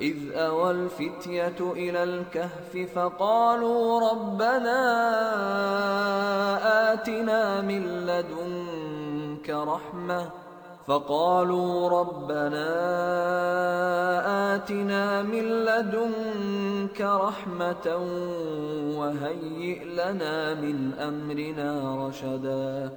إذ أوى الفتية إلى الكهف فقالوا ربنا آتنا من لدنك رحمة. فقالوا ربنا آتنا من لدنك رحمة وهيئ لنا من أمرنا رشدا.